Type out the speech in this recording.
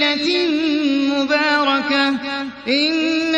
ليلة مباركة. إن